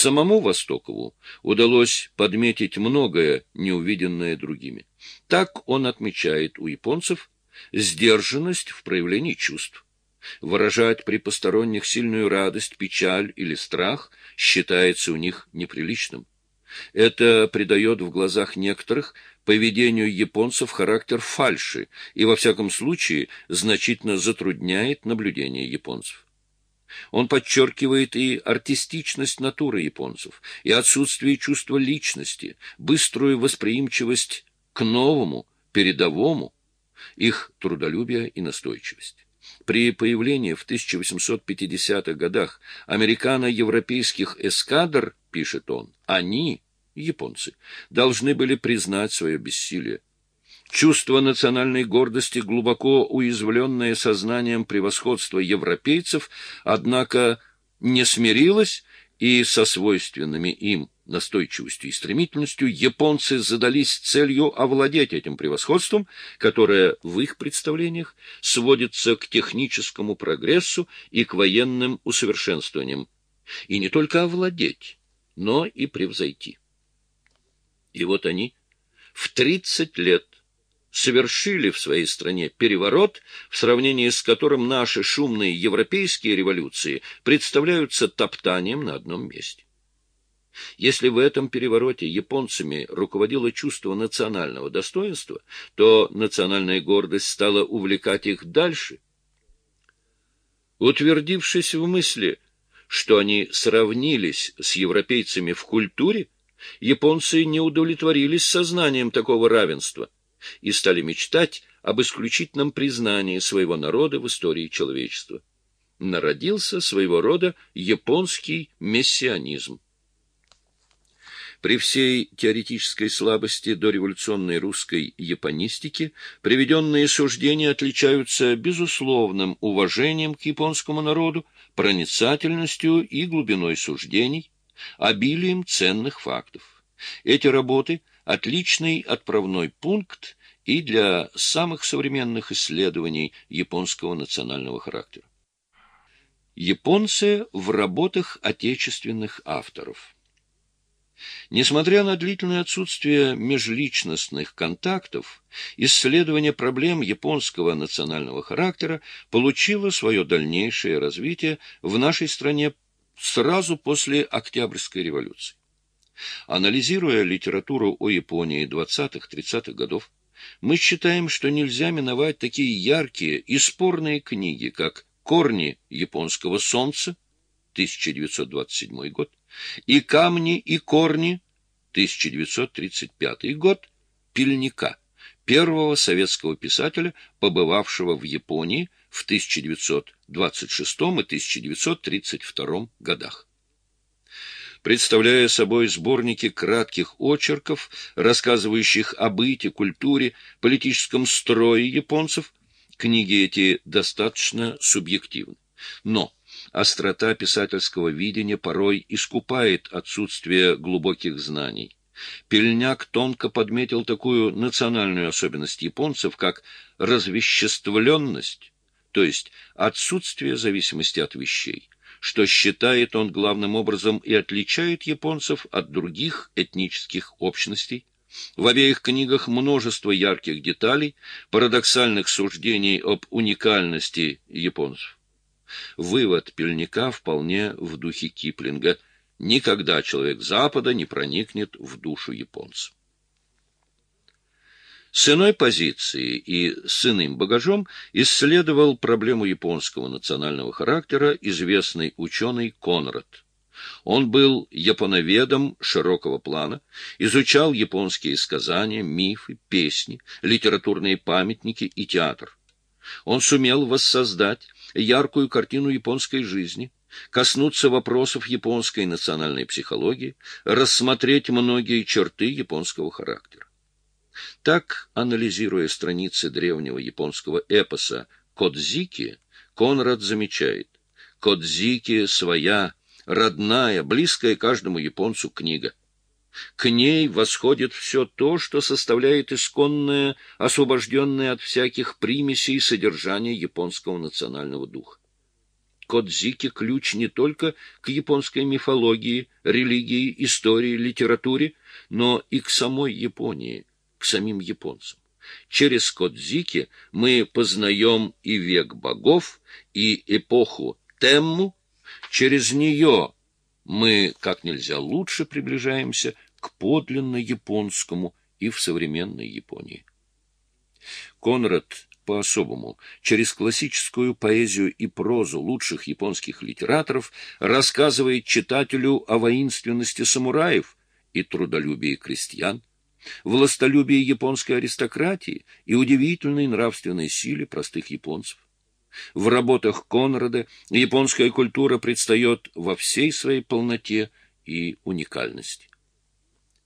Самому Востокову удалось подметить многое, неувиденное другими. Так он отмечает у японцев сдержанность в проявлении чувств. Выражать при посторонних сильную радость, печаль или страх считается у них неприличным. Это придает в глазах некоторых поведению японцев характер фальши и, во всяком случае, значительно затрудняет наблюдение японцев. Он подчеркивает и артистичность натуры японцев, и отсутствие чувства личности, быструю восприимчивость к новому, передовому, их трудолюбие и настойчивость. При появлении в 1850-х годах американо-европейских эскадр, пишет он, они, японцы, должны были признать свое бессилие. Чувство национальной гордости, глубоко уязвленное сознанием превосходства европейцев, однако не смирилось и со свойственными им настойчивостью и стремительностью японцы задались целью овладеть этим превосходством, которое в их представлениях сводится к техническому прогрессу и к военным усовершенствованиям, и не только овладеть, но и превзойти. И вот они в 30 лет совершили в своей стране переворот, в сравнении с которым наши шумные европейские революции представляются топтанием на одном месте. Если в этом перевороте японцами руководило чувство национального достоинства, то национальная гордость стала увлекать их дальше. Утвердившись в мысли, что они сравнились с европейцами в культуре, японцы не удовлетворились сознанием такого равенства – и стали мечтать об исключительном признании своего народа в истории человечества. Народился своего рода японский мессианизм. При всей теоретической слабости дореволюционной русской японистики приведенные суждения отличаются безусловным уважением к японскому народу, проницательностью и глубиной суждений, обилием ценных фактов. Эти работы – отличный отправной пункт и для самых современных исследований японского национального характера. Японцы в работах отечественных авторов Несмотря на длительное отсутствие межличностных контактов, исследование проблем японского национального характера получило свое дальнейшее развитие в нашей стране сразу после Октябрьской революции. Анализируя литературу о Японии 20-30-х годов, мы считаем, что нельзя миновать такие яркие и спорные книги, как «Корни японского солнца» 1927 год и «Камни и корни» 1935 год Пельника, первого советского писателя, побывавшего в Японии в 1926 и 1932 годах представляя собой сборники кратких очерков, рассказывающих о быте, культуре, политическом строе японцев. Книги эти достаточно субъективны. Но острота писательского видения порой искупает отсутствие глубоких знаний. Пельняк тонко подметил такую национальную особенность японцев, как развеществленность, то есть отсутствие зависимости от вещей что считает он главным образом и отличает японцев от других этнических общностей. В обеих книгах множество ярких деталей, парадоксальных суждений об уникальности японцев. Вывод Пельника вполне в духе Киплинга. Никогда человек Запада не проникнет в душу японца. С иной позиции и с иным багажом исследовал проблему японского национального характера известный ученый Конрад. Он был японоведом широкого плана, изучал японские сказания, мифы, песни, литературные памятники и театр. Он сумел воссоздать яркую картину японской жизни, коснуться вопросов японской национальной психологии, рассмотреть многие черты японского характера. Так, анализируя страницы древнего японского эпоса «Кодзики», Конрад замечает, «Кодзики своя, родная, близкая каждому японцу книга. К ней восходит все то, что составляет исконное, освобожденное от всяких примесей содержание японского национального духа. Кодзики ключ не только к японской мифологии, религии, истории, литературе, но и к самой Японии, к самим японцам. Через Кодзики мы познаем и век богов, и эпоху Темму. Через нее мы как нельзя лучше приближаемся к подлинно японскому и в современной Японии. Конрад по-особому, через классическую поэзию и прозу лучших японских литераторов, рассказывает читателю о воинственности самураев и трудолюбии крестьян, властолюбии японской аристократии и удивительной нравственной силе простых японцев. В работах Конрада японская культура предстает во всей своей полноте и уникальности.